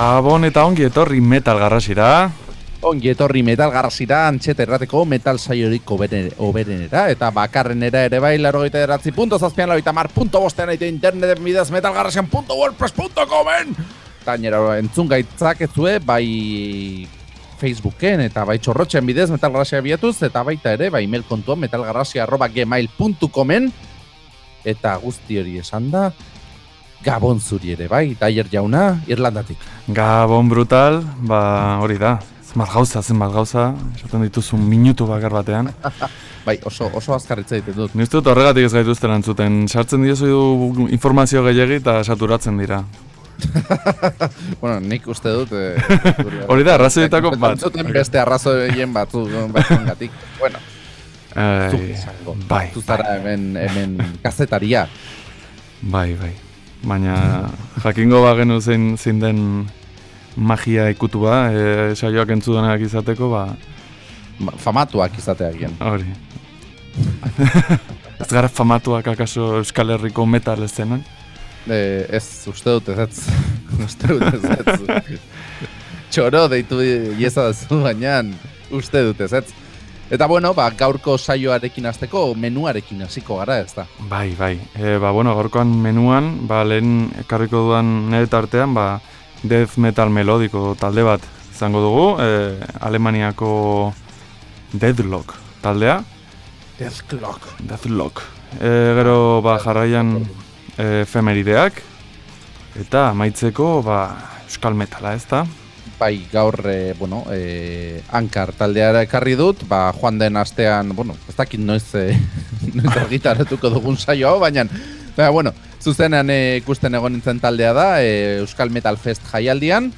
Gabon eta ongi etorri metal garrasira. Ongi etorri metal garrasira antxet errateko metal saiorik oberenera eta bakarrenera ere bai laro gaita eratzi punto zazpian lau mar punto bostean aite interneten bidez metal garrasian punto wordpress punto comen eta nera entzun gaitzak ezue bai Facebooken eta bai txorrotxean bidez metal garrasia biatuz eta baita ere bai mail kontua metalgarrasia arroba gmail.comen eta guzti hori esan da Gabon zuri ere, bai, Daier jauna, Irlandatik. Gabon brutal, ba hori da, zenbat gauza, zenbat gauza, esaten dituzun minutu bakar batean. bai, oso, oso azkarritza egiten dut. Ni dut horregatik ez gaituzten antzuten, sartzen diozu informazio gehiagi eta saturatzen dira. bueno, nik uste dut... Eh, hori da, arrazoietako bat. Zuten beste arrazoien batzu, batzen gatik. Bueno, Ai, bai, Zuzara hemen, hemen kazetaria. Bai, bai baina jakingo bagenu zein zein den magia ikutua, e, saioak entzudenak izateko, ba... Famatuak izatea gian. Hori. ez gara famatuak akaso Euskal Herriko metal eszenan? E, ez, uste dut ez ez. uste dut ez ez. Txoro deitu iesa zu baina uste dut ez. Eta bueno, ba, gaurko saioarekin hasteko menuarekin hasiko gara, ez da. Bai, bai. E, ba, bueno, gaurkoan menuan, ba, lehen ekarriko duan nire tartean, ba, death metal melodiko talde bat izango dugu, e, Alemaniako Deadlock taldea. Deathlock. Deathlock. E, gero, ba, jarraian e, efemerideak, eta maitzeko, ba, euskal metala, ez da bai gaur e, bueno, e, ankar taldeara ekarri dut, ba, joan den astean, bueno, ez dakit noiz, e, noiz argitaratuko dugun saio hau, baina, baina, bueno, zuzenean ikusten egon nintzen taldea da, e, Euskal Metal Fest jaialdian,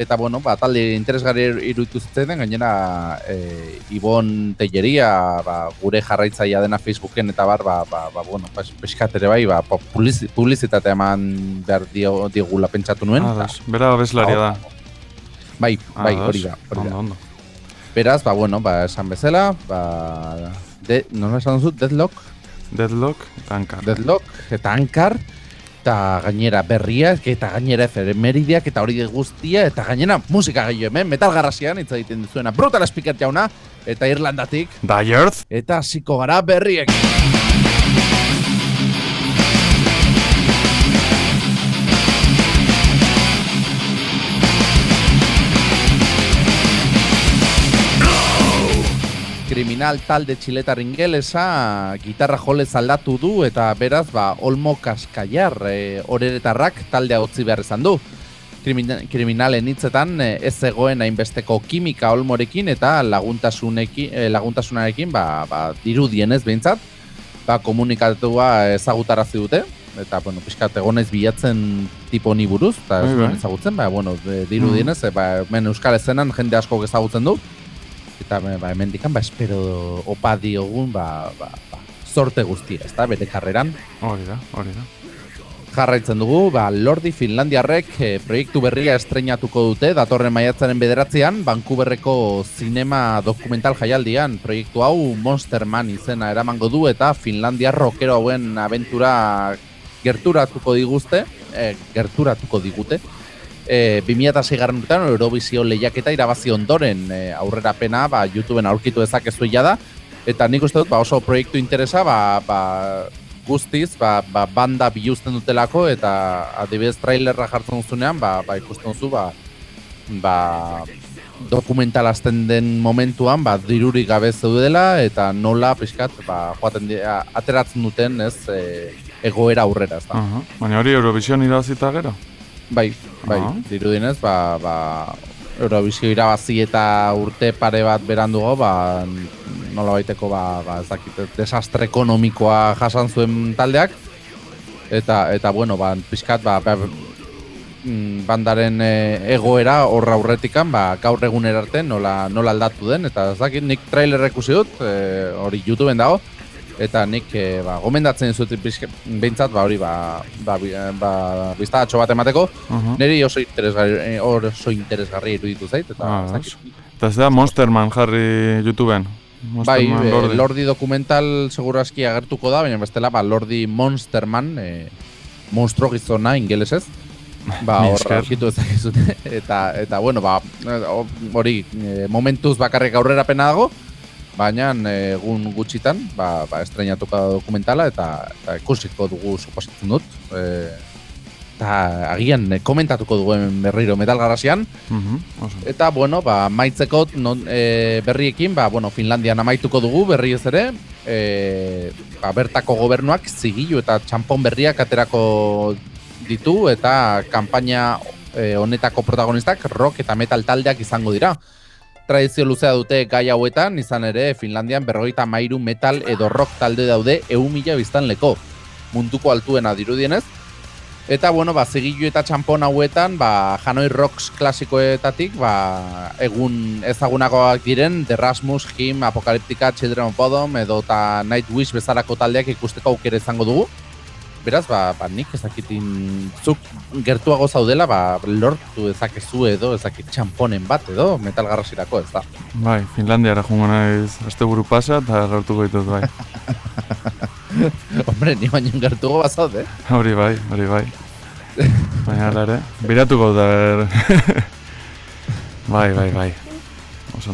eta, bueno, ba, talde interesgarri iruditu zitzen, gainera, e, Ibon Telleria, ba, gure jarraitzaia dena Facebooken, eta bar, ba, ba, ba bueno, ba, peskatere bai, ba, publizitatea eman behar diogula pentsatu nuen. Ah, bera abeslaria da. Bai, bai, hori da, hori da. Ondo, Beraz, ba, bueno, ba, esan bezala, ba, de, no esan duzu, Deadlock? Deadlock, eta Ankar. Deadlock, eta Ankar, eta gainera berriak, eta gainera efemeridiak, eta hori guztia, eta gainera musika gehiago hemen, metal garrasian, itza egiten duzuena, brutal speaker jauna, eta Irlandatik. Die Earth. Eta ziko gara berriek. Kriminal talde txiletar ingelesa gitarra jole aldatu du eta beraz ba Olmo Kaskaiar e, oreretarrak taldea utzi behar izan du. kriminalen hitzetan e, ez zegoen hainbesteko kimika Olmorekin eta laguntasunekin e, laguntasunarekin ba, ba dirudienez behintzat ba komunikatua ezagutarazi dute eta bueno, pixkat egon naiz bilatzen tipo ni buruz, eta ez bai, bai. ezagutzen, ba, bueno, dirudienez, mm. ba, men Euskal Ezenan jende asko ezagutzen du, eta ba, hemen dikan, ba, espero opa diogun, ba, ba, ba, sorte guztia, ez da, bere karreran. Hori da, hori da. Jarraitzen dugu, ba, Lordi Finlandiarrek e, proiektu berria estreinatuko dute, datorren maiatzaren bederatzean, Vancouverreko zinema dokumental jaialdian, proiektu hau Monsterman izena eramango du, eta Finlandia rockero hauen aventura gerturatuko diguzte, e, gerturatuko digute, e, 2006 garren urtean Eurovisio lehiaketa irabazi ondoren e, aurrera pena ba, YouTubeen aurkitu ezakezu da eta nik uste dut ba, oso proiektu interesa ba, ba, guztiz ba, ba, banda biluzten dutelako eta adibidez trailerra jartzen duzunean ba, ba, ikusten duzu ba, ba, dokumental azten den momentuan ba, dirurik gabe zeudela eta nola pixkat ba, joaten ateratzen duten ez e, egoera aurrera ez da. Uh -huh. Baina hori Eurovision irabazita gero? Bai, bai, -huh. dirudinez, ba, ba, Eurovizio irabazi eta urte pare bat berandugo, ba, nola baiteko, ba, ba, ez dakit, desastre ekonomikoa jasan zuen taldeak, eta, eta bueno, ba, pixkat, ba, ba mm, bandaren e, egoera horra aurretikan, ba, gaur egun erarte nola, nola aldatu den, eta ez dakit, nik trailer ikusi dut, e, hori YouTubeen dago, eta nik e, ba, gomendatzen zut behintzat ba hori ba, ba, ba, biztatxo bat emateko. Uh -huh. niri oso interesgarri, oso interesgarri iruditu zait eta ah, eta ez da Monsterman jarri YouTubeen? Bai, Lordi. Lordi dokumental segurazki agertuko da, baina bestela ba, Lordi Monsterman e, monstro gizona ingelesez ba, hor aurkitu ezakizute eta, eta bueno, ba, hori momentuz bakarrik aurrera pena dago baina egun gutxitan ba, ba estrenatuko dokumentala eta, eta ikusiko dugu suposatzen dut. E, eta agian e, komentatuko dugu berriro metal garazian mhm, eta bueno, ba, maitzeko non, e, berriekin ba, bueno, Finlandian amaituko dugu berri ez ere. E, ba, bertako gobernuak zigilu eta txampon berriak aterako ditu eta kanpaina e, honetako protagonistak rock eta metal taldeak izango dira tradizio luzea dute gai hauetan, izan ere Finlandian berrogeita mairu metal edo rock talde daude eun mila biztan leko. Munduko altuena dirudienez. Eta, bueno, ba, zigilu eta txampon hauetan, ba, Hanoi Rocks klasikoetatik, ba, egun ezagunagoak diren, The Rasmus, Him, Apokaliptika, Children of Bodom, edo eta Nightwish bezalako taldeak ikusteko aukere izango dugu. Beraz, ba, ba nik ezakitin zuk gertuago zaudela, ba, lortu ezakezu edo, ezakit txamponen bat edo, metal garrasirako ez da. Bai, Finlandiara jungo naiz, azte buru pasa eta lortuko ditut, bai. Hombre, ni baino gertuago bat zaude. Hori bai, hori bai. Baina ere, biratuko da. bai, bai, bai.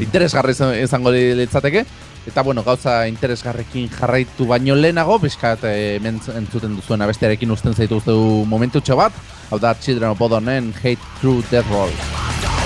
Interesgarri izango litzateke. Eta bueno, gauza interesgarrekin jarraitu baino lehenago, bizkat e, entzuten duzuen abestearekin usten zaitu momentu bat, hau da Children of Bodonen Hate Through Death Roll.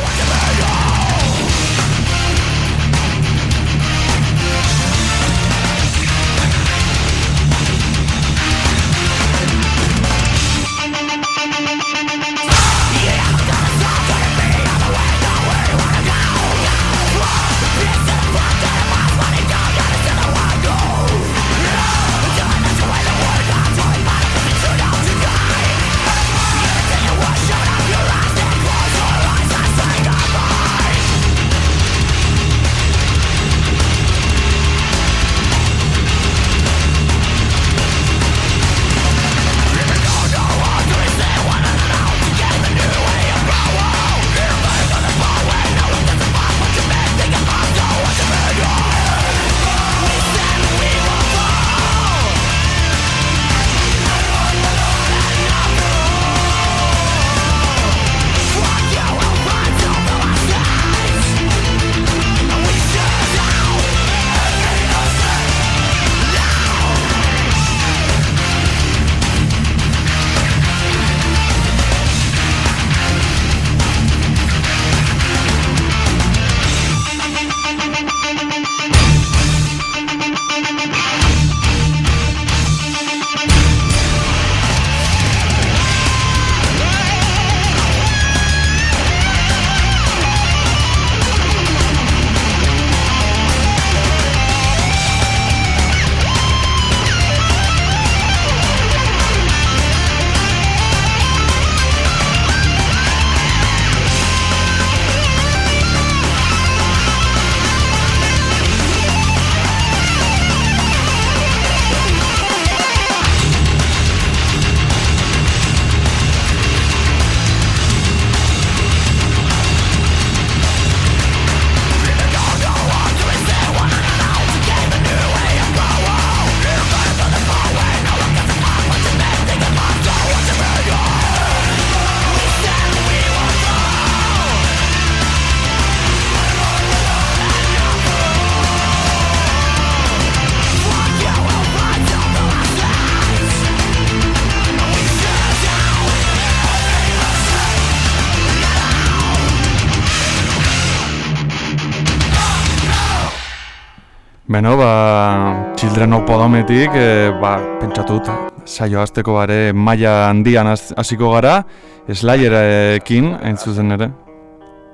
Beno, ba, Children of Podometik, e, ba, pentsatut, saio azteko bare maila handian hasiko gara, Slayerekin, hain zuzen ere.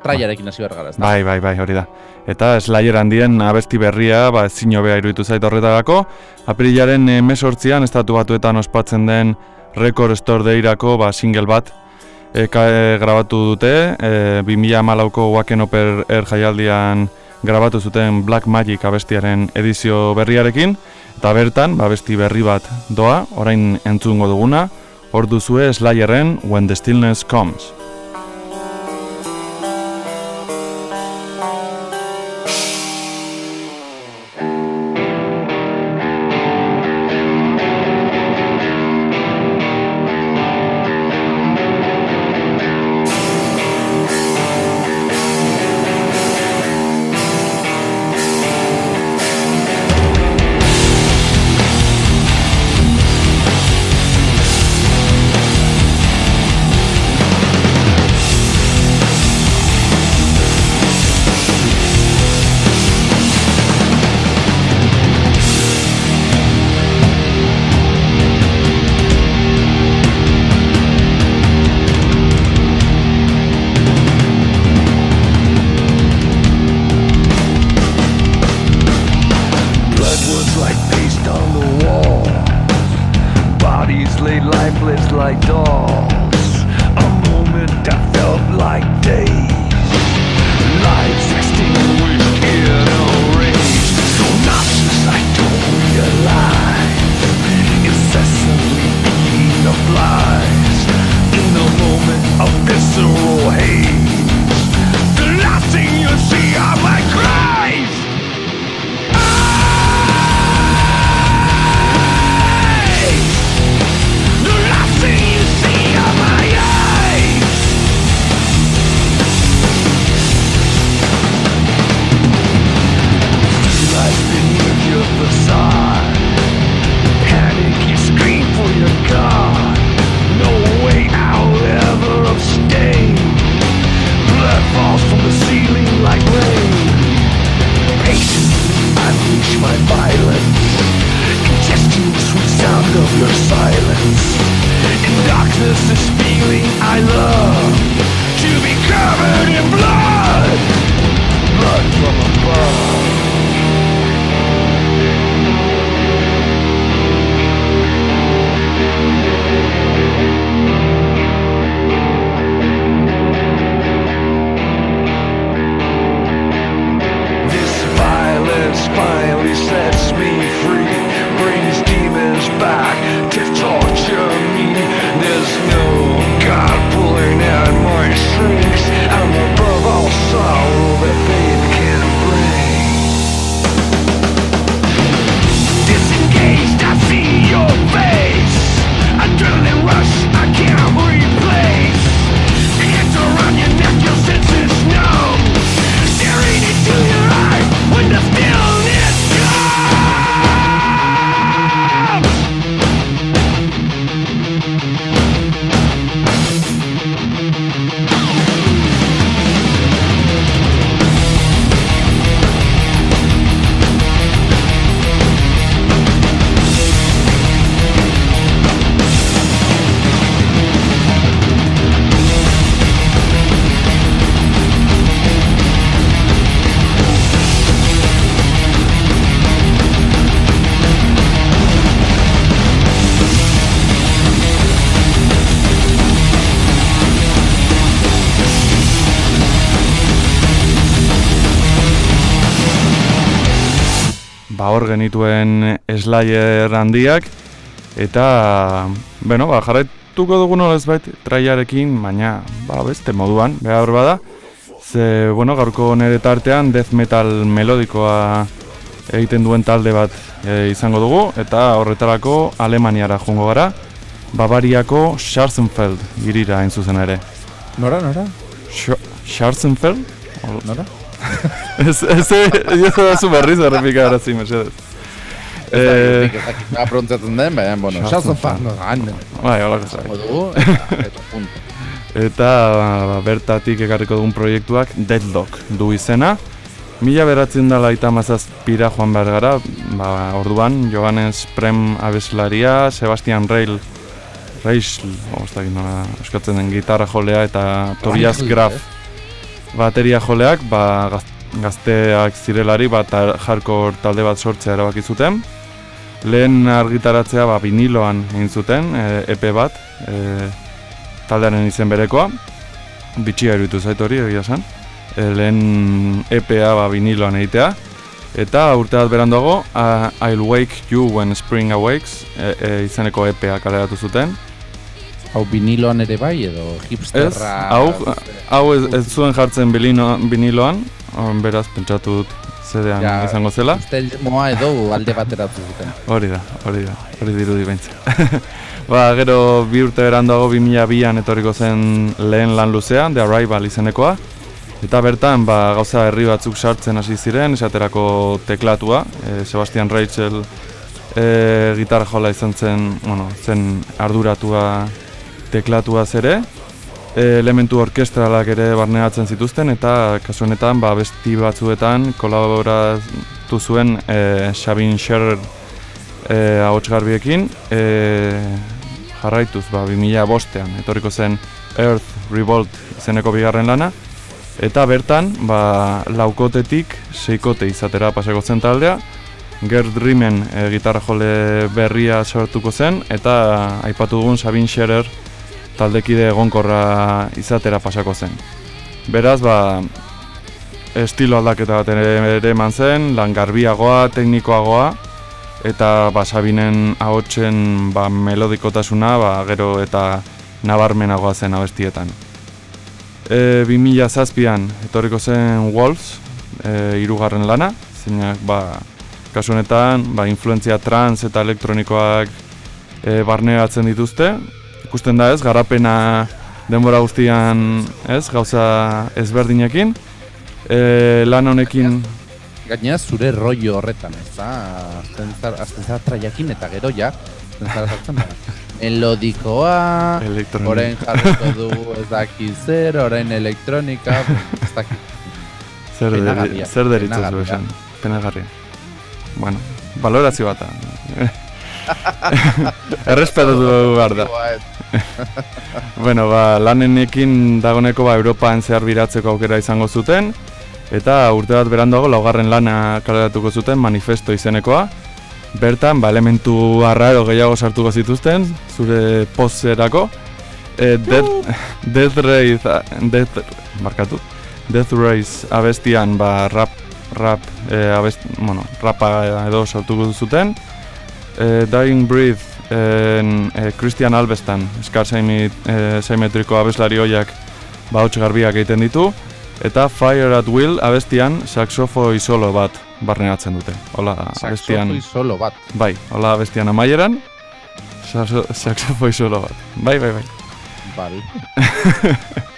Trailerekin hasi gara, ez da? Bai, bai, bai, hori da. Eta Slayer handien abesti berria, ba, ezin hobea iruditu zait horretagako. Aprilaren emesortzian, estatu batuetan ospatzen den Record Store deirako, ba, single bat, e, grabatu dute, e, 2000 malauko Waken Oper Er jaialdian grabatu zuten Black Magic abestiaren edizio berriarekin Eta bertan, ba, besti berri bat doa, orain entzungo duguna, hor duzue Slayerren When the Stillness Comes. Hor genituen Slayer handiak eta bueno, ba, jarraituko dugu nola ezbait traiarekin, baina ba, beste moduan, behar bada ze, bueno, gaurko nire tartean death metal melodikoa egiten duen talde bat e, izango dugu eta horretarako Alemaniara joango gara Bavariako Scharzenfeld girira hain zuzen ere Nora, nora? Scharzenfeld? Nora? Ez, ez da zu berriz errepika gara zi, mesedez. Eh, ez prontzatzen den, baina, bueno, xazo fan, Bai, hola, Eta ba, bertatik ekarriko dugun proiektuak Deadlock du izena. Mila beratzen dela eta mazazpira joan behar gara, ba, orduan, Johannes Prem abeslaria, Sebastian Rail, Reisl, oztak nola, eskatzen den gitarra jolea eta Tobias Graf bateria joleak, ba, gazteak zirelari bat jarko talde bat sortzea erabaki zuten. Lehen argitaratzea ba, viniloan egin zuten, e, EP bat, e, taldearen izen berekoa. Bitxia erutu zaitu hori, egia zen. E, lehen EPA ba, viniloan egitea. Eta urte bat beranduago, uh, I'll Wake You When Spring Awakes e, e, izeneko EPA kaleratu zuten. Hau viniloan ere bai edo Ez, hipsterra... hau, hau ez, ez zuen jartzen bilino, viniloan, on, beraz pentsatu dut zedean Ja. izango zela. Ustelmoa edo alde bateratu zuten. Hori da, hori da, hori dirudi behintzen. ba, gero bi urte beranduago 2002an etorriko zen lehen lan luzea, The Arrival izenekoa. Eta bertan, ba, gauza herri batzuk sartzen hasi ziren, esaterako teklatua, e, Sebastian Rachel e, gitarra jola izan zen, bueno, zen arduratua teklatua zere, e, elementu orkestralak ere barneatzen zituzten, eta kasu honetan, ba, besti batzuetan kolaboratu zuen e, Sabin Scherer e, ahots garbiekin, e, jarraituz, ba, 2000 bostean, etorriko zen Earth Revolt izeneko bigarren lana, eta bertan, ba, laukotetik seikote izatera pasako zen taldea, Gerd Riemen e, gitarra jole berria sortuko zen, eta aipatu dugun Sabin Scherer taldekide egonkorra izatera pasako zen. Beraz, ba, estilo aldaketa bat ere, eman zen, lan garbiagoa, teknikoagoa, eta ba, Sabinen ahotsen ba, melodikotasuna ba, gero eta nabarmenagoa zen abestietan. E, 2000 zazpian etorriko zen Wolves, e, irugarren lana, zeinak ba, kasu honetan ba, influentzia trans eta elektronikoak e, barneatzen dituzte. Ikusten da ez, garapena denbora guztian ez, gauza ezberdinekin. E, lan honekin Gainera zure rollo horretan, ez da? Azten zara, azten zara traiakin eta gero ja, azten zara sartzen da. Elektronika. orain jarriko du ez daki zer, orain elektronika, ez daki. Zer, deri, zer deritzu zu penagarria. esan? Penagarria. Bueno, valorazio bat. Errespetatu behar da. Bueno, ba, lanenekin dagoneko ba, Europan zehar biratzeko aukera izango zuten, eta urte bat beranduago laugarren lana kaleratuko zuten manifesto izenekoa. Bertan, ba, elementu arraro gehiago sartuko zituzten, zure pozerako. E, death, death Race, Death, markatu, Death Race abestian, ba, rap, rap, e, abest, bueno, rapa edo sartuko zuten. E, Dying Breath, en, e, Christian Albestan, eskar saimi, e, saimetriko abeslari hoiak ba, hots garbiak egiten ditu. Eta Fire at Will abestian saxofoi solo bat barneatzen dute. Hola, abestian... Saxofoi solo bat. Bai, hola abestian amaieran, saxo- saxofoi solo bat. Bai, bai, bai. Bal.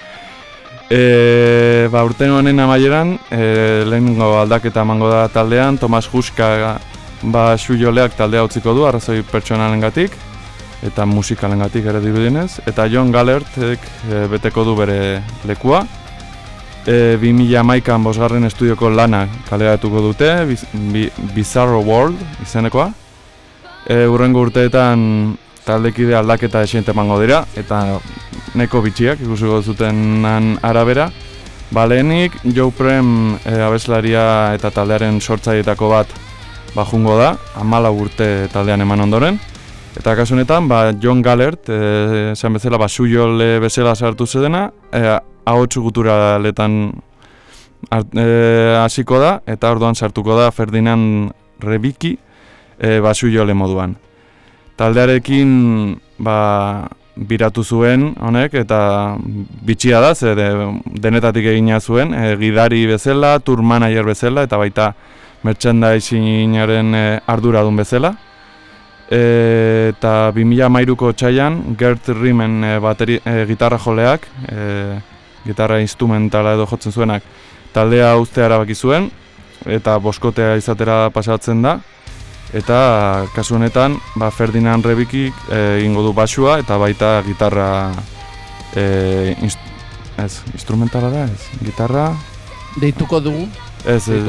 E, ba, urten honen amaieran, e, lehenengo aldaketa emango da taldean, Tomas Juska ba, suioleak taldea utziko du, arrazoi pertsonalengatik eta musikalengatik ere dirudienez, eta John Gallertek e, beteko du bere lekua. E, 2011an bosgarren estudioko lana kaleratuko dute, Biz, Bi- Bizarro World izenekoa. E, urrengo urteetan taldekide aldaketa esiente emango dira, eta neko bitxiak ikusiko zutenan arabera. Ba, lehenik, Joe Prem e, abeslaria eta taldearen sortzaietako bat ba, jungo da, amala urte taldean eman ondoren. Eta kasu honetan, ba, John Gallert, e, esan bezala, ba, suyole bezala sartu zedena, e, ahots guturaletan hart- e, hasiko da, eta orduan sartuko da Ferdinand Rebiki e, ba, suyole moduan. Taldearekin ba, biratu zuen honek eta bitxia da, ze de, denetatik egina zuen, e, gidari bezala, tour manager bezala eta baita merchandisingaren e, arduradun bezala. E, eta 2013ko txaian, Gert Riemen e, bateri, e, gitarra joleak, e, gitarra instrumentala edo jotzen zuenak, taldea uztea erabaki zuen, eta boskotea izatera pasatzen da, eta kasu honetan ba, Ferdinand Rebiki e, egingo du basua eta baita gitarra e, inst, ez, instrumentala da ez, gitarra. Deituko dugu, ez, ez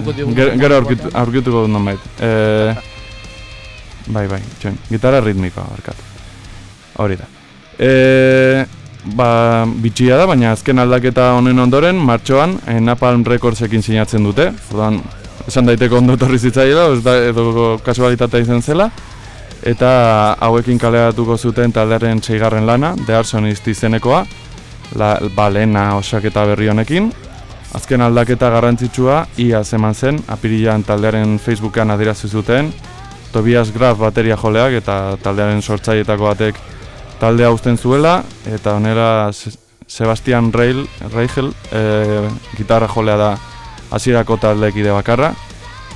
gero aurkitu, batean? aurkituko dut nonbait. E, bai, bai, txoin, gitarra ritmikoa barkatu. Hori da. E, ba, bitxia da, baina azken aldaketa honen ondoren, martxoan, e, Napalm Recordsekin sinatzen dute, orduan, esan daiteko ondo etorri zitzaiela, ez da, edo kasualitatea izan zela, eta hauekin kaleratuko zuten taldearen seigarren lana, The Arsonist izenekoa, la, ba, lehena osaketa berri honekin, Azken aldaketa garrantzitsua ia eman zen, apirilan taldearen Facebookan adirazu zuten, Tobias Graf bateria joleak eta taldearen sortzaietako batek taldea uzten zuela, eta onera Sebastian Rail, Reichel e, gitarra jolea da hasierako taldekide bakarra,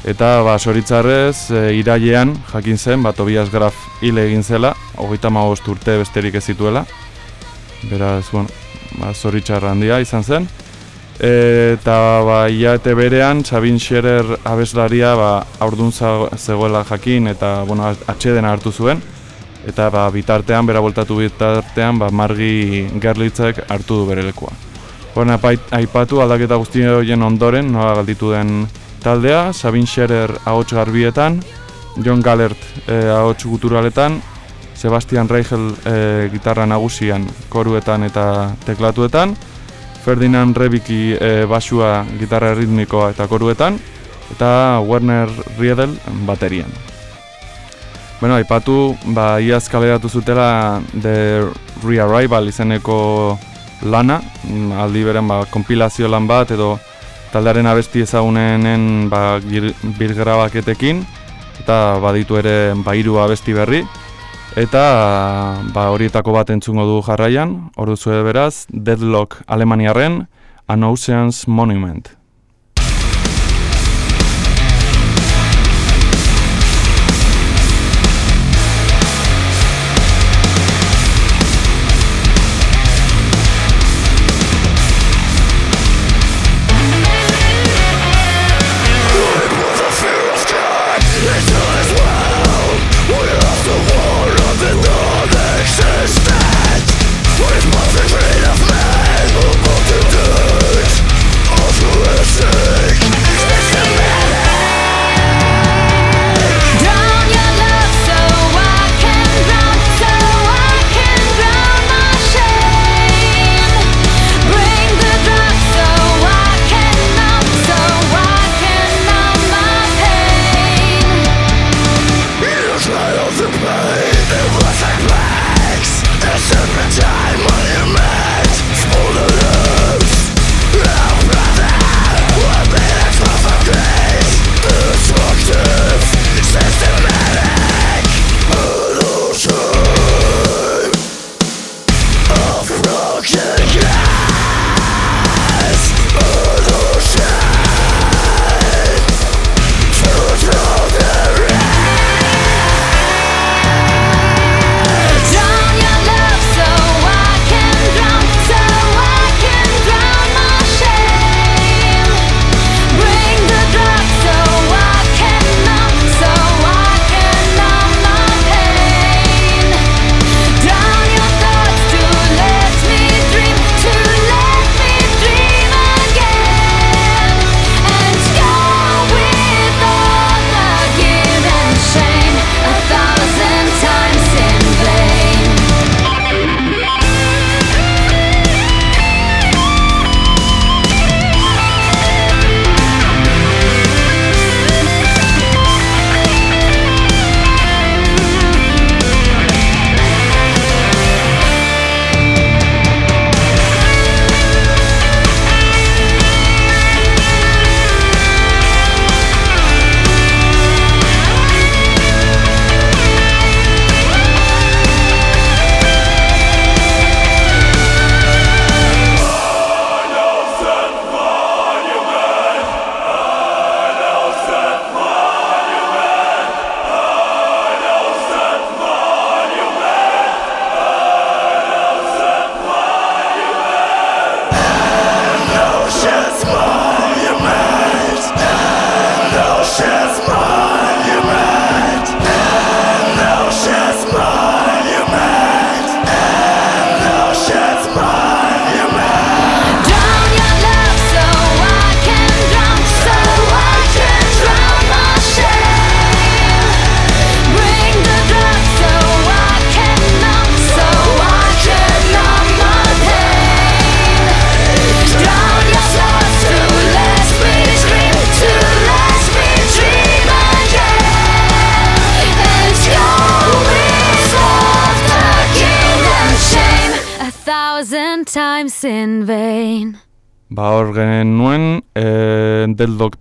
eta ba, soritzarrez e, irailean jakin zen, ba, Tobias Graf hile egin zela, hogeita urte besterik ez zituela, beraz, bueno, ba, handia izan zen, eta ba, iaete berean, Sabin Scherer abeslaria ba, aurdun zegoela jakin eta bueno, atxeden hartu zuen. Eta ba, bitartean, bera voltatu bitartean, ba, margi gerlitzek hartu du bere lekua. Bueno, aipatu aldaketa guzti horien ondoren, noa galditu den taldea, Sabin Scherer ahots garbietan, John Gallert eh, ahots guturaletan, Sebastian Reichel eh, gitarra nagusian koruetan eta teklatuetan, Ferdinand Rebiki e, basua gitarra ritmikoa eta koruetan, eta Werner Riedel baterian. Bueno, aipatu, ba, iaz kaleratu zutela The Rearrival izeneko lana, mm, aldi beren ba, kompilazio lan bat edo taldearen abesti ezagunenen ba, birgrabaketekin, eta baditu ere ba, iru abesti berri, Eta ba, horietako bat entzungo du jarraian, hor beraz, Deadlock Alemaniaren An Ocean's Monument.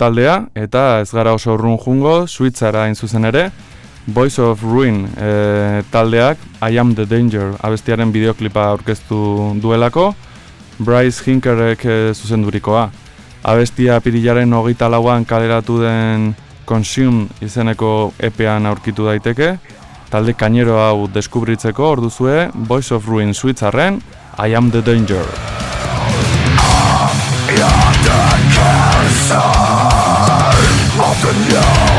Taldea eta ez gara oso urrun jungo, Suitzara hain zuzen ere, Voice of Ruin e, taldeak I Am The Danger abestiaren bideoklipa aurkeztu duelako, Bryce Hinkerek e, zuzendurikoa. Abestia pirilaren hogeita lauan kaleratu den Consume izeneko epean aurkitu daiteke, talde kainero hau deskubritzeko orduzue Voice of Ruin Suitzarren I Am The Danger. of the 怎样？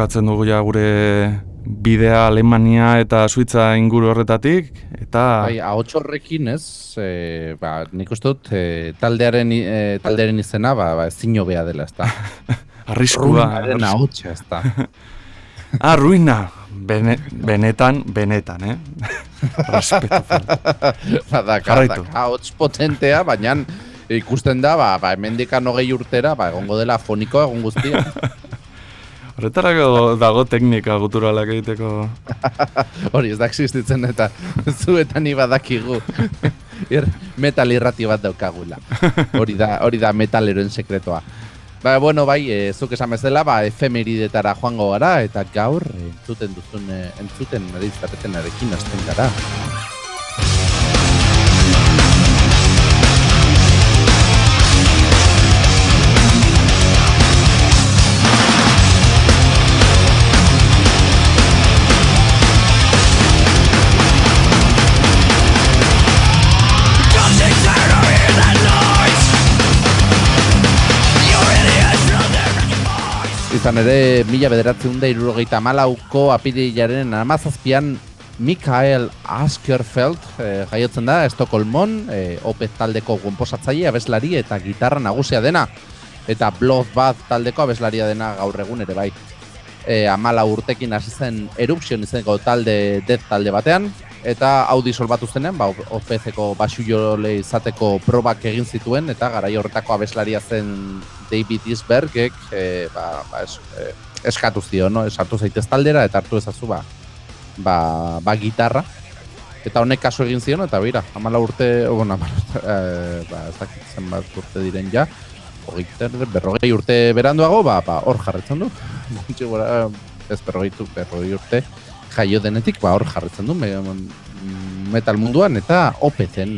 Bukatzen dugu ja gure bidea Alemania eta Suitza inguru horretatik eta bai ahotsorrekin ez? E, ba nik uste dut e, taldearen e, taldearen izena ba ba ezin hobea dela ezta? Arriskua. Den ahotsa ezta? Ah ruina. Bene, benetan benetan eh? Respeto bada ahots potentea baina ikusten da ba ba hemendikan 20 urtera ba egongo dela fonikoa egon guztia Horretarako dago teknika guturalak egiteko. Hori, ez da existitzen eta zuetan ibadakigu. Ir, metal irrati bat daukagula. Hori da, hori da metaleroen sekretoa. Ba, bueno, bai, e, zuk esan bezala, ba, efemeridetara joango gara, eta gaur, entzuten duzun, entzuten, nire izateten erekin, gara. Izan ere, mila bederatzen da irurogeita malauko apirilaren amazazpian Mikael Askerfeld e, jaiotzen da, Estokolmon, e, Opet taldeko komposatzaile, abeslari eta gitarra nagusia dena. Eta Bloodbath taldeko abeslaria dena gaur egun ere bai. E, amala urtekin hasi zen Eruption izeneko talde death talde batean, eta hau disolbatu zenen, ba, OPC-ko basu jole izateko probak egin zituen, eta garai horretako abeslaria zen David Isbergek e, ba, ba, es, e, eskatu zio, no? esartu zaitez taldera, eta hartu ezazu ba, ba, ba gitarra. Eta honek kasu egin zion, eta bera, amala urte, o, bueno, amala, e, ba, ez dakit zenbat urte diren ja, hogeiter, berrogei urte beranduago, ba, ba, hor jarretzen du. ez berrogei, berrogei urte, jaio denetik, ba, hor jarretzen du metal munduan, eta opetzen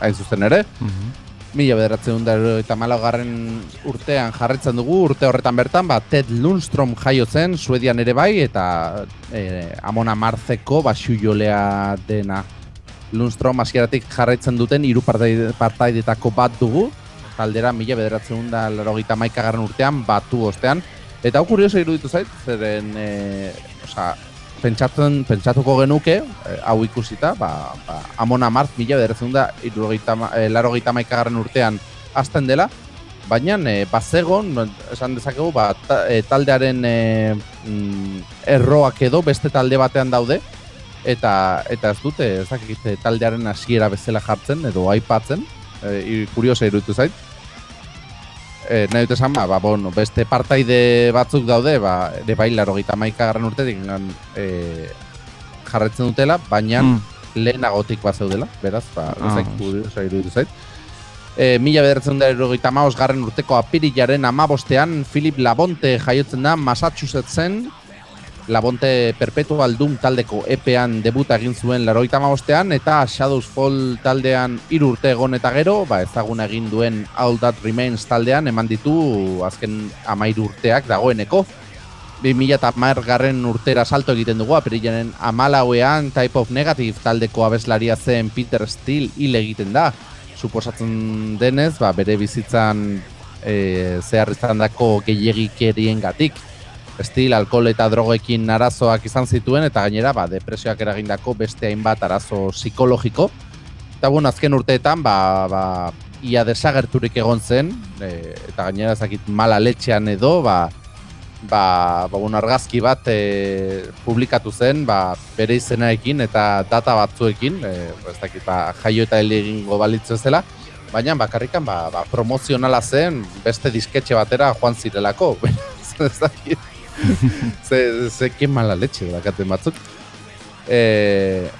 hain zuzen ere. Mm Mila bederatzen eta urtean jarretzen dugu, urte horretan bertan, ba, Ted Lundstrom jaio zen, Suedian ere bai, eta e, Amona Marzeko basu jolea dena. Lundstrom hasieratik jarraitzen duten hiru partaidetako bat dugu, taldera mila bederatzen da laro maikagarren urtean, batu ostean. Eta hau kurioso iruditu zait, zeren, e, oza, pentsatzen, pentsatuko genuke, eh, hau ikusita, ba, ba, Amona Marz, mila bederrezen da, eh, laro maikagarren urtean azten dela, baina e, bazegon, esan dezakegu, ba, ta, e, taldearen e, mm, erroak edo beste talde batean daude, eta eta ez dute, ez dakit, taldearen hasiera bezala jartzen, edo aipatzen, e, kuriosa iruditu zait, e, nahi dut esan, ba, ba, bueno, beste partaide batzuk daude, ba, ere bai, laro gita garran urtetik e, jarretzen dutela, baina mm. lehenagotik bat zeudela, beraz, ba, ah. zaik, iruditu zait. E, mila bederatzen da erogeita maos garren urteko apirilaren amabostean, Philip Labonte jaiotzen da Massachusettsen, Labonte Perpetual Doom taldeko epean debuta egin zuen laroita maostean, eta Shadows Fall taldean irurte egon eta gero, ba, ezagun egin duen All That Remains taldean, eman ditu azken amair urteak dagoeneko. 2000 eta garren urtera salto egiten dugu, aperilaren amalauean Type of Negative taldeko abeslaria zen Peter Steele hil egiten da. Suposatzen denez, ba, bere bizitzan e, zehar izan dako gehiagikerien gatik estil, alkohol eta drogekin arazoak izan zituen, eta gainera, ba, depresioak eragindako beste hainbat arazo psikologiko. Eta bueno, azken urteetan, ba, ba, ia desagerturik egon zen, e, eta gainera ezakit mala letxean edo, ba, ba, ba bueno, argazki bat e, publikatu zen, ba, bere izenaekin eta data batzuekin, e, ez dakit, ba, jaio eta helegin gobalitzu zela, baina bakarrikan ba, ba, promozionala zen beste disketxe batera joan zirelako. ez dakit, ze, ze que mala leche dakaten batzuk. E,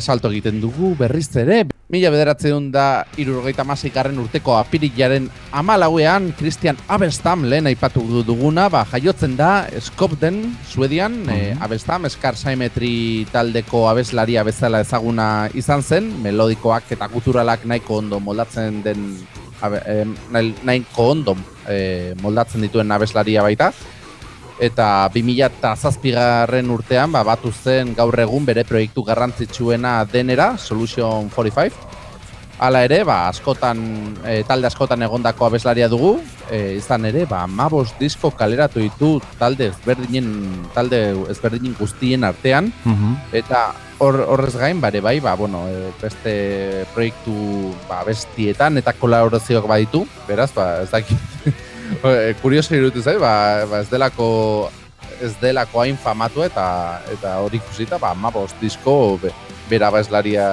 salto egiten dugu berriz ere. Mila bederatzen da irurgeita garren urteko apirilaren amalauean Christian Abelstam lehen aipatu duguna, ba, jaiotzen da Skopden, Suedian, mm -hmm. e, Abelstam, Eskar Saimetri taldeko abeslaria bezala ezaguna izan zen, melodikoak eta kulturalak nahiko ondo moldatzen den nahiko ondo e, moldatzen dituen abeslaria baita eta 2007garren urtean ba, batu zen gaur egun bere proiektu garrantzitsuena denera, Solution 45. Hala ere, ba, askotan, e, talde askotan egondako abeslaria dugu, e, izan ere, ba, mabos disko kaleratu ditu talde ezberdinen, talde ezberdinen guztien artean, mhm. eta horrez gain, bare bai, ba, bueno, e, beste proiektu ba, bestietan eta kolaborazioak baditu, beraz, ba, ez dakit, kurioso irutu zai, ba, ba ez delako ez delako hain famatu eta eta hori ikusita, ba, ma disko be, bera baizlaria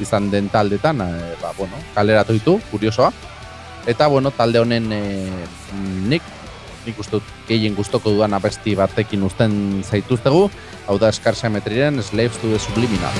izan den taldetan, e, ba, bueno, kaleratu ditu, kuriosoa. Eta, bueno, talde honen e, nik, nik uste dut gehien gustoko dudan abesti batekin usten zaituztegu, hau da eskarsa emetriren Slaves to the Subliminal.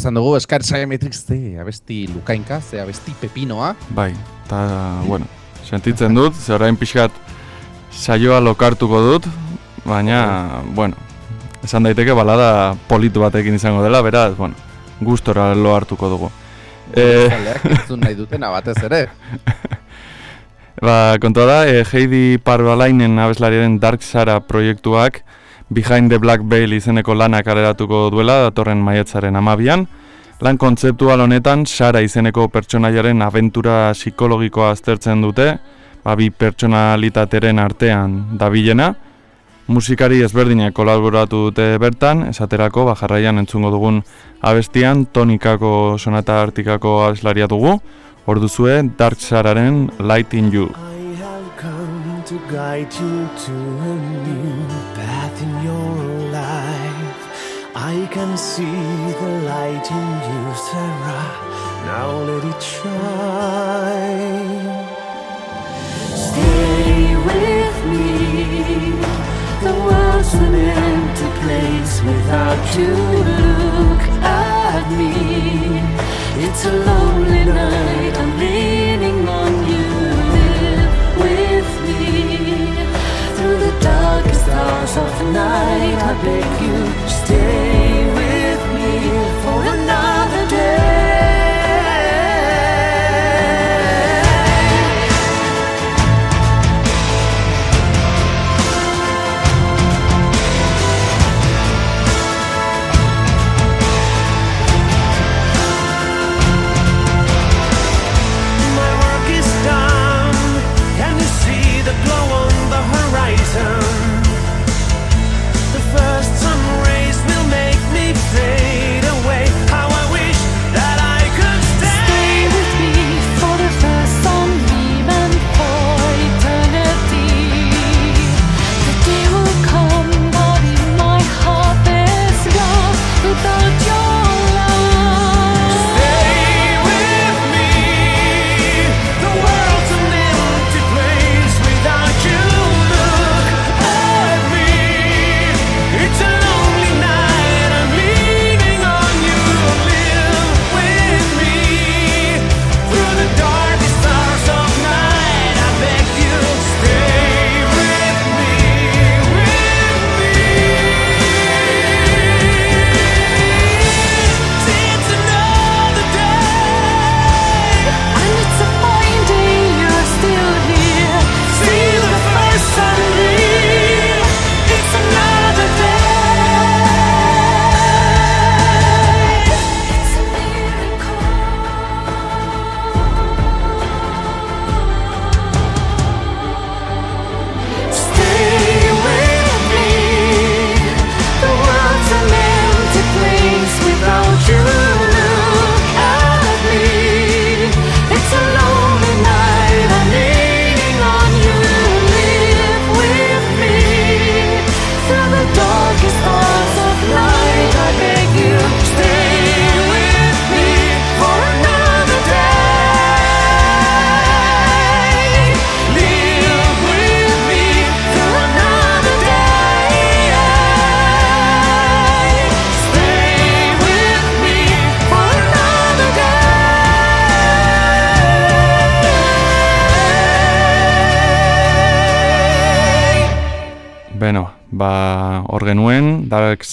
Esan dugu, Scar Matrix ze abesti lukainka, ze abesti pepinoa. Bai, eta, bueno, sentitzen dut, ze orain pixkat saioa lokartuko dut, baina, bueno, esan daiteke balada politu batekin izango dela, beraz, bueno, gustora lo hartuko dugu. Eh, nahi dutena batez ere. ba, kontua da, e, Heidi Parbalainen abeslariaren Dark Sara proiektuak, Behind the Black Veil izeneko lanak areratuko duela datorren maietzaren amabian. Lan kontzeptual honetan, Sara izeneko pertsonaiaren aventura psikologikoa aztertzen dute, babi pertsonalitateren artean dabilena. Musikari ezberdinak kolaboratu dute bertan, esaterako bajarraian entzungo dugun abestian, tonikako sonata artikako abeslaria dugu, orduzue Dark Sararen Light in You. to guide you to can see the light in you, Sarah. Now let it shine. Stay with me. The world's an empty place without you. Look at me. It's a lonely night. I'm leaning on you. Live with me through the darkest hours of the night I beg you,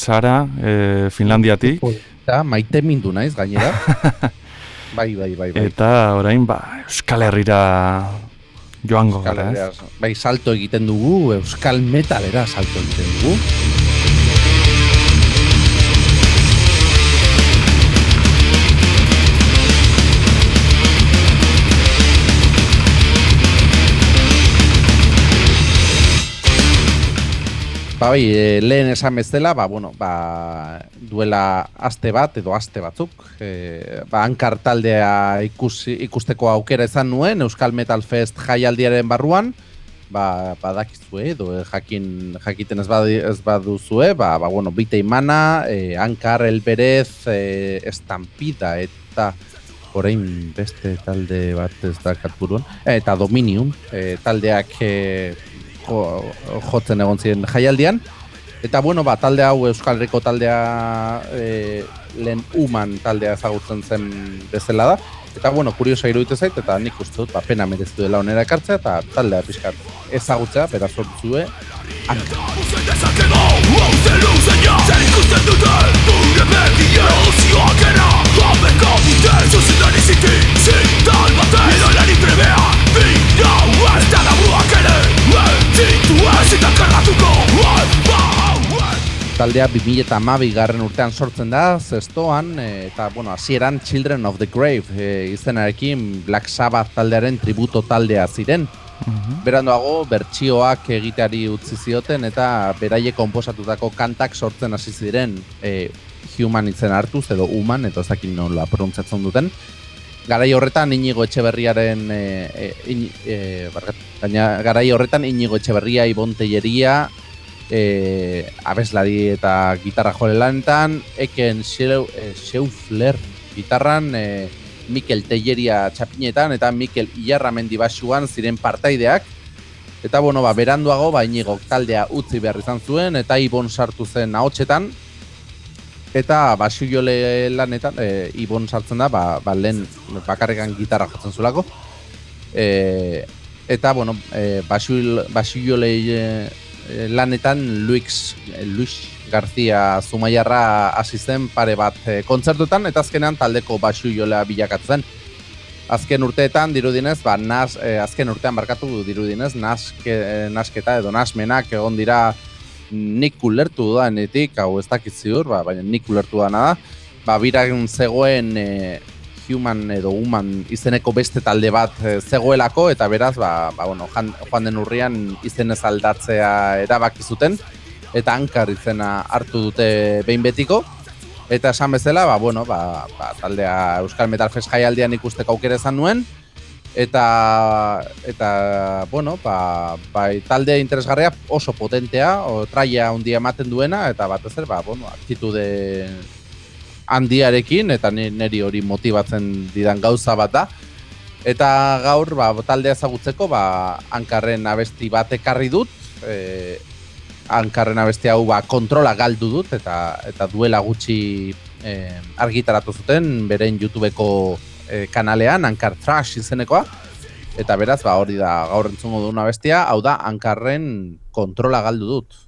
Sara, e, Finlandiatik. Eta maite mindu naiz, gainera. bai, bai, bai, bai. Eta orain, ba, Euskal Herrira joango gara, ez? Bai, salto egiten dugu, Euskal Metalera salto egiten dugu. Ba, bai, e, lehen esan bezala, ba, bueno, ba, duela aste bat edo aste batzuk. E, ba, ankar taldea ikus, ikusteko aukera izan nuen, Euskal Metal Fest jaialdiaren barruan. Ba, badakizue edo jakin, jakiten ez, badi, ez baduzue, ba, ba, bueno, bite imana, e, ankar, elberez, e, estampida eta orain beste talde bat ez da katburuan, eta Dominium, e, taldeak e, jotzen egon ziren jaialdian. Eta bueno, ba, talde hau Euskal Herriko taldea e, lehen uman taldea ezagutzen zen bezala da. Eta bueno, kuriosa iruditu zait, eta nik uste dut, ba, pena merezitu dela onera ekartzea, eta taldea pixkat ezagutzea, bera sortzue, anka. Taldea 2008 garren urtean sortzen da, zestoan, e, eta, bueno, hasieran Children of the Grave e, izenarekin Black Sabbath taldearen tributo taldea ziren. Mhm. Berandoago, bertsioak egiteari utzi zioten eta beraie konposatutako kantak sortzen hasi ziren e, human izen hartuz edo human, eta ezakin nola pronuntzatzen duten. Garai horretan inigo etxeberriaren e, e, e, baina garai horretan inigo etxeberria ibonteieria e, abeslari eta gitarra jole lanetan eken Scheufler gitarran e, Mikel Teieria txapinetan eta Mikel Iarramendi basuan ziren partaideak. Eta bueno, ba, beranduago ba, inigo taldea utzi behar izan zuen eta ibon sartu zen ahotsetan eta basu jole lanetan e, ibon sartzen da ba, ba, lehen bakarrekan gitarra jotzen zulako e, eta bueno e, basu, basu jole e, lanetan Luis, Luis García Zumaiarra hasi zen pare bat e, kontzertutan eta azkenean taldeko basu jolea bilakatzen azken urteetan dirudinez ba, nas, azken urtean barkatu dirudinez naske, nasketa edo nasmenak egon dira nik ulertu da netik, hau ez dakit ziur, ba, baina nik ulertu da nada, ba, biragun zegoen e, human edo human izeneko beste talde bat e, zegoelako, eta beraz, ba, ba, bueno, joan den urrian izenez aldatzea erabaki zuten, eta hankar izena hartu dute behin betiko, eta esan bezala, ba, bueno, ba, ba, taldea Euskal Metal Fest jaialdian ikusteko aukera izan nuen, eta eta bueno, ba, bai, talde interesgarria oso potentea, o traia handia ematen duena eta batez ere ba bueno, aktitude handiarekin eta neri hori motibatzen didan gauza bat da. Eta gaur ba taldea ezagutzeko ba Ankarren abesti bat ekarri dut. E, Ankarren abesti hau ba kontrola galdu dut eta eta duela gutxi e, argitaratu zuten beren YouTubeko e, kanalean, Ankar Trash izenekoa. Eta beraz, ba, hori da gaur entzungo duna bestia, hau da, Ankarren kontrola galdu dut.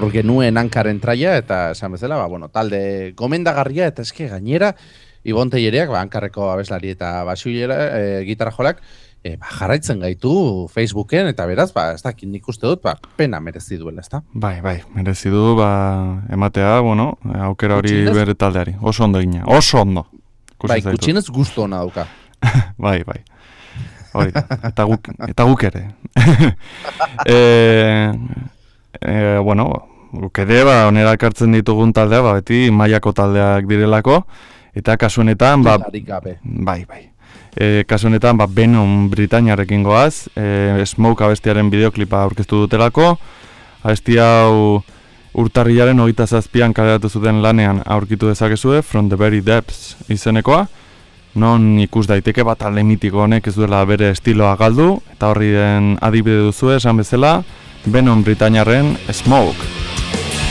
Hor genuen hankaren traia, eta esan bezala, ba, bueno, talde gomendagarria, eta eske gainera, Ibon Teiereak, ba, hankarreko abeslari eta basuilera, e, gitarra jolak, e, ba, jarraitzen gaitu Facebooken, eta beraz, ba, ez dakit nik uste dut, ba, pena merezi duela, ez da? Bai, bai, merezi du, ba, ematea, bueno, aukera hori bere taldeari. Oso ondo gina, oso ondo. Ikusi bai, zaitut. gutxienez gustu ona dauka. bai, bai. Hori, eta guk, eta guk ere. e, e, bueno, guk ere, ba, onera ekartzen ditugun taldea, ba, beti mailako taldeak direlako, eta kasu honetan, ba, bai, bai. E, kasu honetan, ba, Venom Britainiarekin goaz, e, Smoke abestiaren bideoklipa aurkeztu dutelako, abesti hau urtarrilaren hogeita zazpian kaleratu zuten lanean aurkitu dezakezue, From the Very Depths izenekoa, non ikus daiteke bat talde mitiko honek ez duela bere estiloa galdu, eta horri den adibide duzu esan bezala, Venom Britainiarren Smoke. Eta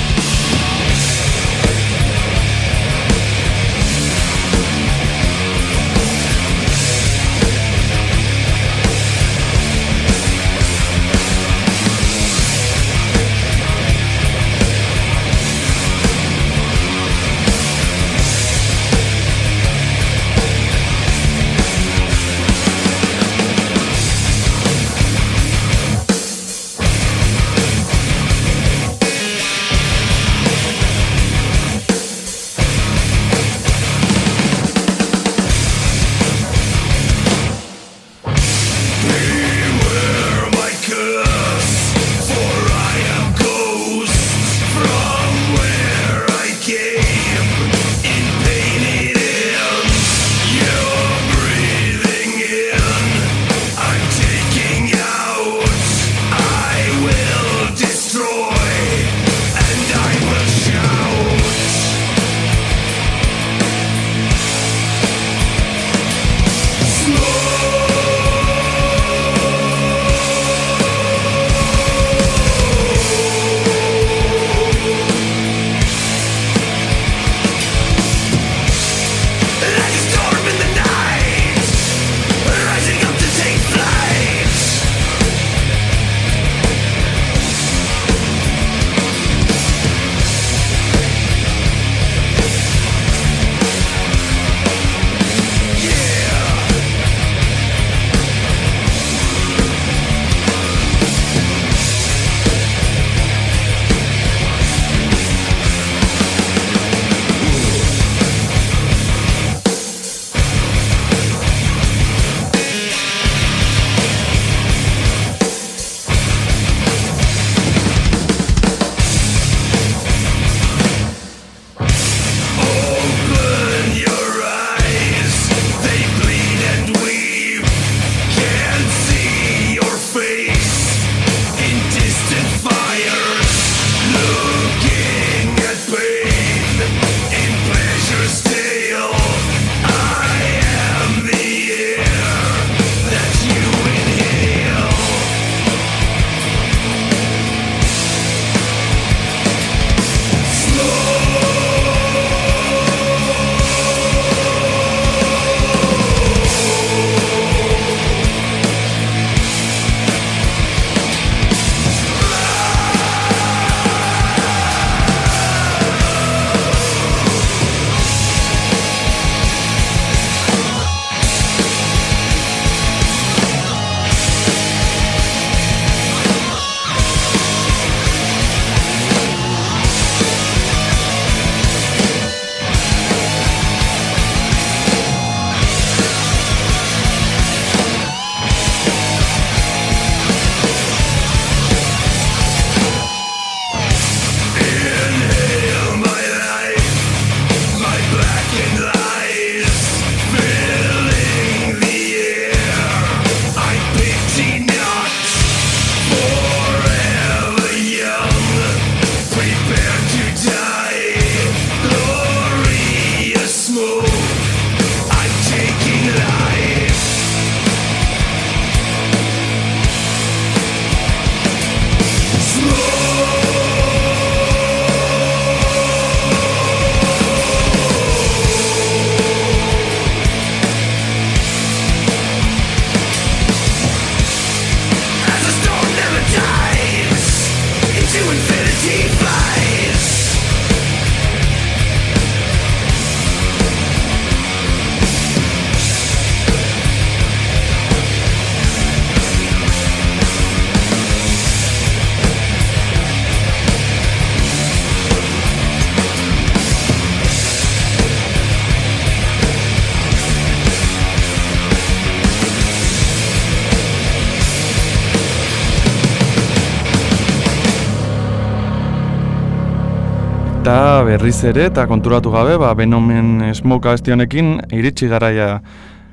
berriz ere, eta konturatu gabe, ba, Venomen Smoke abestionekin iritsi garaia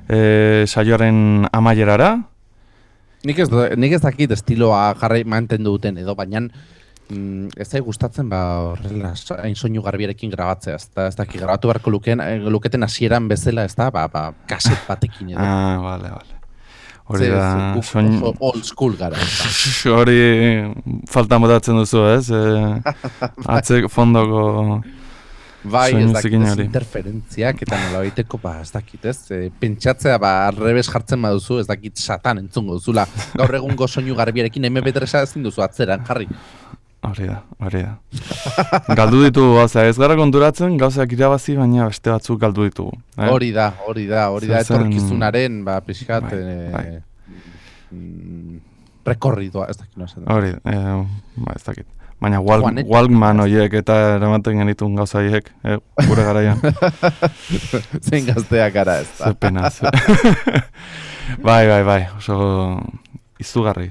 e, saioaren amaierara. Nik ez, nik ez dakit estiloa jarrai mantendu duten edo, baina mm, ez da gustatzen ba horrela hain soinu garbiarekin grabatzea, ez da ez dakit grabatu beharko lukeen, eh, luketen hasieran bezala, ez da, ba, ba kaset batekin edo. Ah, vale, vale. Hori da, soin... old school gara. Hori falta motatzen duzu, ez? E, atzek fondoko Bai, ez dakit ez interferentziak eta nola baiteko, ba, ez dakit ez, e, pentsatzea, ba, arrebes jartzen baduzu, ez dakit satan entzungo duzula. Gaur egungo soinu garbiarekin MP3 ezin duzu atzeran, jarri. Hori da, hori da. galdu ditugu, gauza, ez gara konturatzen, gauzak irabazi, baina beste batzuk galdu ditugu. Eh? Hori da, hori da, hori da, etorkizunaren, ba, pixkat, bai, eh, bai. Mm, rekorridoa, ez dakit, no, Hori, eh, ba, ez dakit. Baina walk, Walkman horiek eta eramaten genitun gauza horiek, eh, gure garaian. Zein gazteak gara ez da. Zepena, bai, bai, bai, oso izugarri.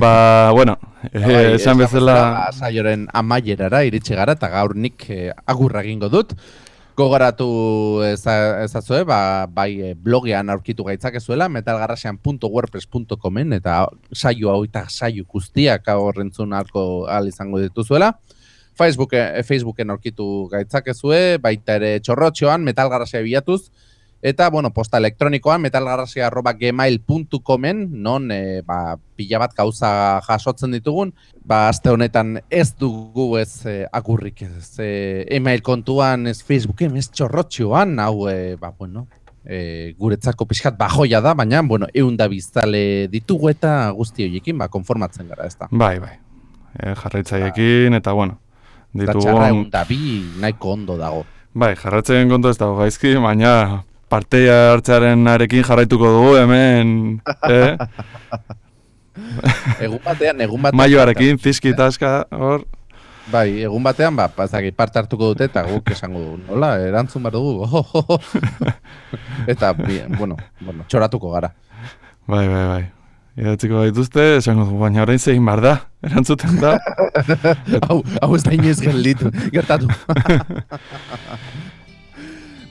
Ba, bueno, eh, bai, esan bezala... Saioren amaierara iritsi gara eta gaur nik eh, agurra egingo dut. Gogoratu ezazue, ba, bai e, blogean aurkitu gaitzakezuela, metalgarrasean.wordpress.comen eta saio hau eta saio guztiak horrentzun alko al izango dituzuela. Facebook, Facebooken aurkitu gaitzakezue, baita ere txorrotxoan, metalgarrasea bilatuz, Eta, bueno, posta elektronikoan, metalgarrazia arroba gmail.comen, non, e, ba, pila bat gauza jasotzen ditugun, ba, azte honetan ez dugu ez e, agurrik ez e, email kontuan, ez Facebooken, ez txorrotxioan, hau, e, ba, bueno, e, guretzako pixkat bajoia da, baina, bueno, egun da biztale ditugu eta guzti horiekin, ba, konformatzen gara, ez da. Bai, bai, e, jarraitzaiekin, eta, bueno, ditugu... Eta txarra egun bi, nahiko ondo dago. Bai, jarratzen kontu ez dago gaizki, baina parteia hartzearen arekin jarraituko dugu hemen, eh? egun batean, egun batean. Maioarekin, fiski taska, hor. Bai, egun batean, ba, pasaki, parte hartuko dute eta guk esango du. Nola, erantzun behar dugu. eta, bien, bueno, bueno, txoratuko gara. Bai, bai, bai. Idatziko dituzte, esango du, baina orain zein bar da, erantzuten da. hau, hau ez da inoiz gertatu.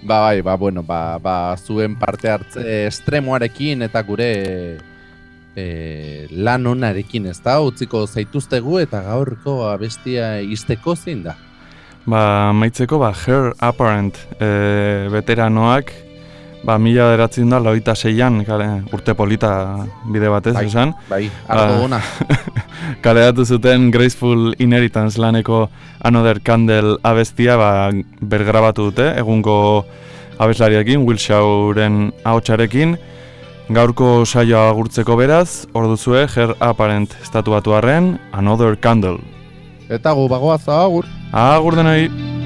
Ba, bai, ba, bueno, ba, ba, zuen parte hartze estremoarekin eta gure e, lan onarekin ez da, utziko zaituztegu eta gaurko abestia izteko zein da? Ba, maitzeko, ba, Her Apparent e, veteranoak, ba, mila deratzen da, loita zeian, urte polita bide batez, bai, esan. Bai, ardo ba, kaleatu zuten Graceful Inheritance laneko Another Candle abestia ba, bergrabatu dute, egungo abeslariakin, Will Shawren ahotsarekin, gaurko saioa agurtzeko beraz, orduzue Her Apparent estatuatu arren, Another Candle. Eta gu bagoaz agur. Agur denoi.